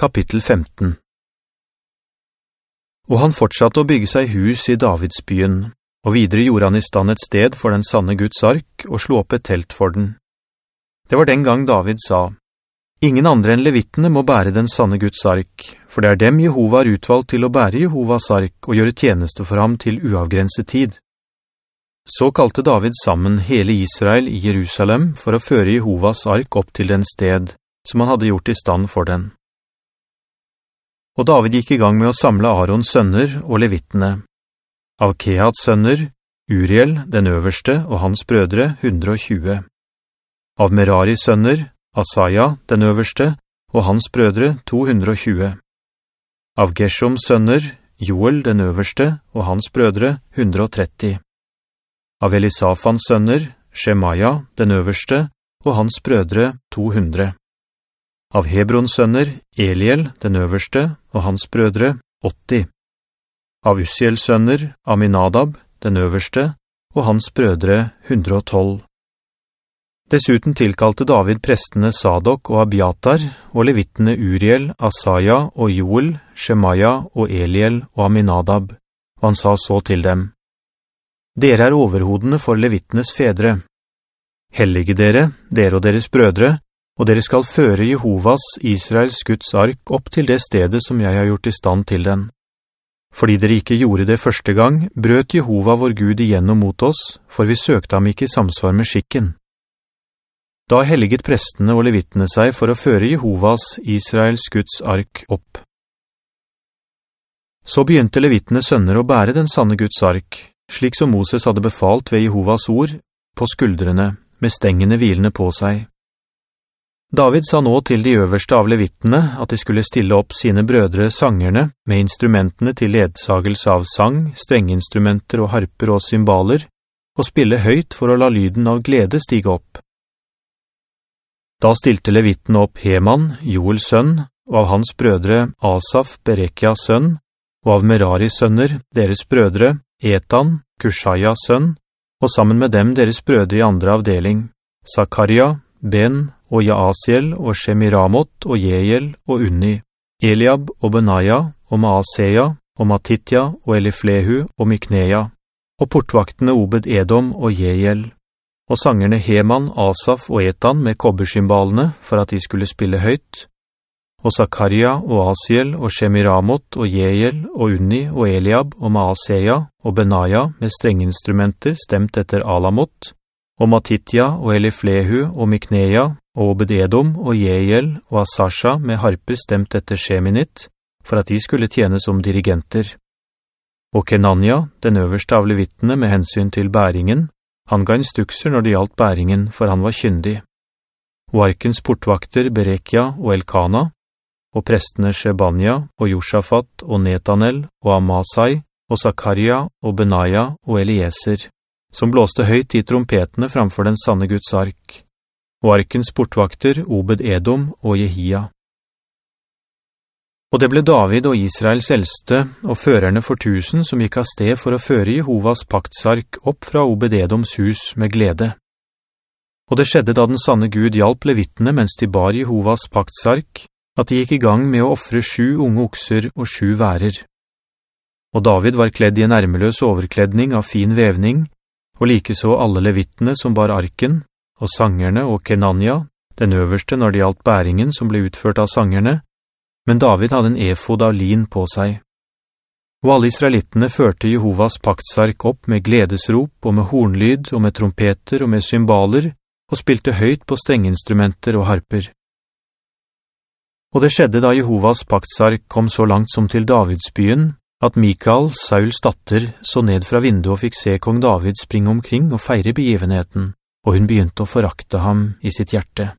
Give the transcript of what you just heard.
Kapittel 15 Og han fortsatte å bygge seg hus i Davidsbyen, og videre gjorde han i stand et sted for den sanne Guds ark, og slo opp et telt for den. Det var den gang David sa, «Ingen andre enn levittene må bære den sanne Guds ark, for det er dem Jehova har utvalgt til å bære Jehovas ark og gjøre tjeneste for ham til uavgrenset tid.» Så kalte David sammen hele Israel i Jerusalem for å føre Jehovas ark opp til den sted, som han hadde gjort i stand for den. Og David gikk i gang med å samle Arons sønner og levittene. Av Kehats sønner, Uriel, den øverste, og hans brødre, 120. Av Meraris sønner, Asaya, den øverste, og hans brødre, 220. Av Geshoms sønner, Joel, den øverste, og hans brødre, 130. Av Elisafans sønner, Shemaya, den øverste, og hans brødre, 200. Av Hebrons sønner, Eliel, den øverste, og hans brødre, 80. Av Ussiels sønner, Aminadab, den øverste, og hans brødre, 112. Dessuten tilkalte David prestene Sadok og Abiatar, og levittene Uriel, Asaya og Joel, Shemaya og Eliel og Aminadab, og han sa så til dem, «Dere er overhodene for levittenes fedre. Hellige dere, dere og deres brødre, og dere skal føre Jehovas, Israels Guds ark opp til det stedet som jeg har gjort i stand til den. Fordi dere ikke gjorde det første gang, brøt Jehova vår Gud igjennom mot oss, for vi søkte ham ikke i samsvar med skikken. Da helget prestene og levittene seg for å føre Jehovas, Israels Guds ark opp. Så begynte levittene sønner å bære den sanne Guds ark, slik som Moses hadde befalt ved Jehovas ord, på skuldrene, med stengene hvilende på seg. David sa nå til de øverste av levittene at de skulle stille opp sine brødre sangerne med instrumentene til ledsagelse av sang, strengeinstrumenter og harper og symbaler, og spille høyt for å la lyden av glede stige opp. Da stilte levittene opp Heman, Joels sønn, og av hans brødre Asaf, Berekias sønn, og av Meraris sønner, deres brødre, Etan, Kushayas sønn, og sammen med dem deres brødre i andre avdeling, Zakaria, Ben, og Jaasiel og Shemiramot og Jeiel og Unni, Eliab og Benaya og Maaseia og Matitja og Eliflehu og Mikneia, og portvaktene Obed Edom og Jeiel, og sangerne Heman, Asaf og Etan med kobberskymbalene for at de skulle spille høyt, og Zakaria og Asiel og Shemiramot og Jeiel og Unni og Eliab og Maaseia og Benaya med strenginstrumenter stemt etter Alamot, og Matitja og Eliflehu og Miknea og Obededom og Jeiel og Asasha med harper stemt etter Sheminit, for at de skulle tjene som dirigenter. Og Kenania, den øverste av levittene med hensyn til bæringen, han ga instrukser når det gjaldt bæringen, for han var kyndig. Og arkens portvakter Berekia og Elkana, og prestene Shebania og Josafat og Netanel og Amasai og Zakaria og Benaya og Elieser, som blåste høyt i trompetene framfor den sanne Guds ark og arkens portvakter Obed Edom og Jehia. Og det ble David og Israels eldste og førerne for tusen som gikk av sted for å føre Jehovas paktsark opp fra Obed Edoms hus med glede. Og det skjedde da den sanne Gud hjalp levittene mens de bar Jehovas paktsark, at de gikk i gang med å offre sju unge okser og sju værer. Og David var kledd i en ærmeløs overkledning av fin vevning, og like så alle levittene som bar arken, og sangerne og Kenania, den øverste når det gjaldt bæringen som ble utført av sangerne, men David hadde en efod av lin på seg. Og alle israelittene førte Jehovas paktsark opp med gledesrop og med hornlyd og med trompeter og med symbaler, og spilte høyt på strenginstrumenter og harper. Og det skjedde da Jehovas paktsark kom så langt som til Davidsbyen, at Mikael, Sauls datter, så ned fra vinduet og fikk se kong David springe omkring og feire begivenheten og hun begynte å forakte ham i sitt hjerte.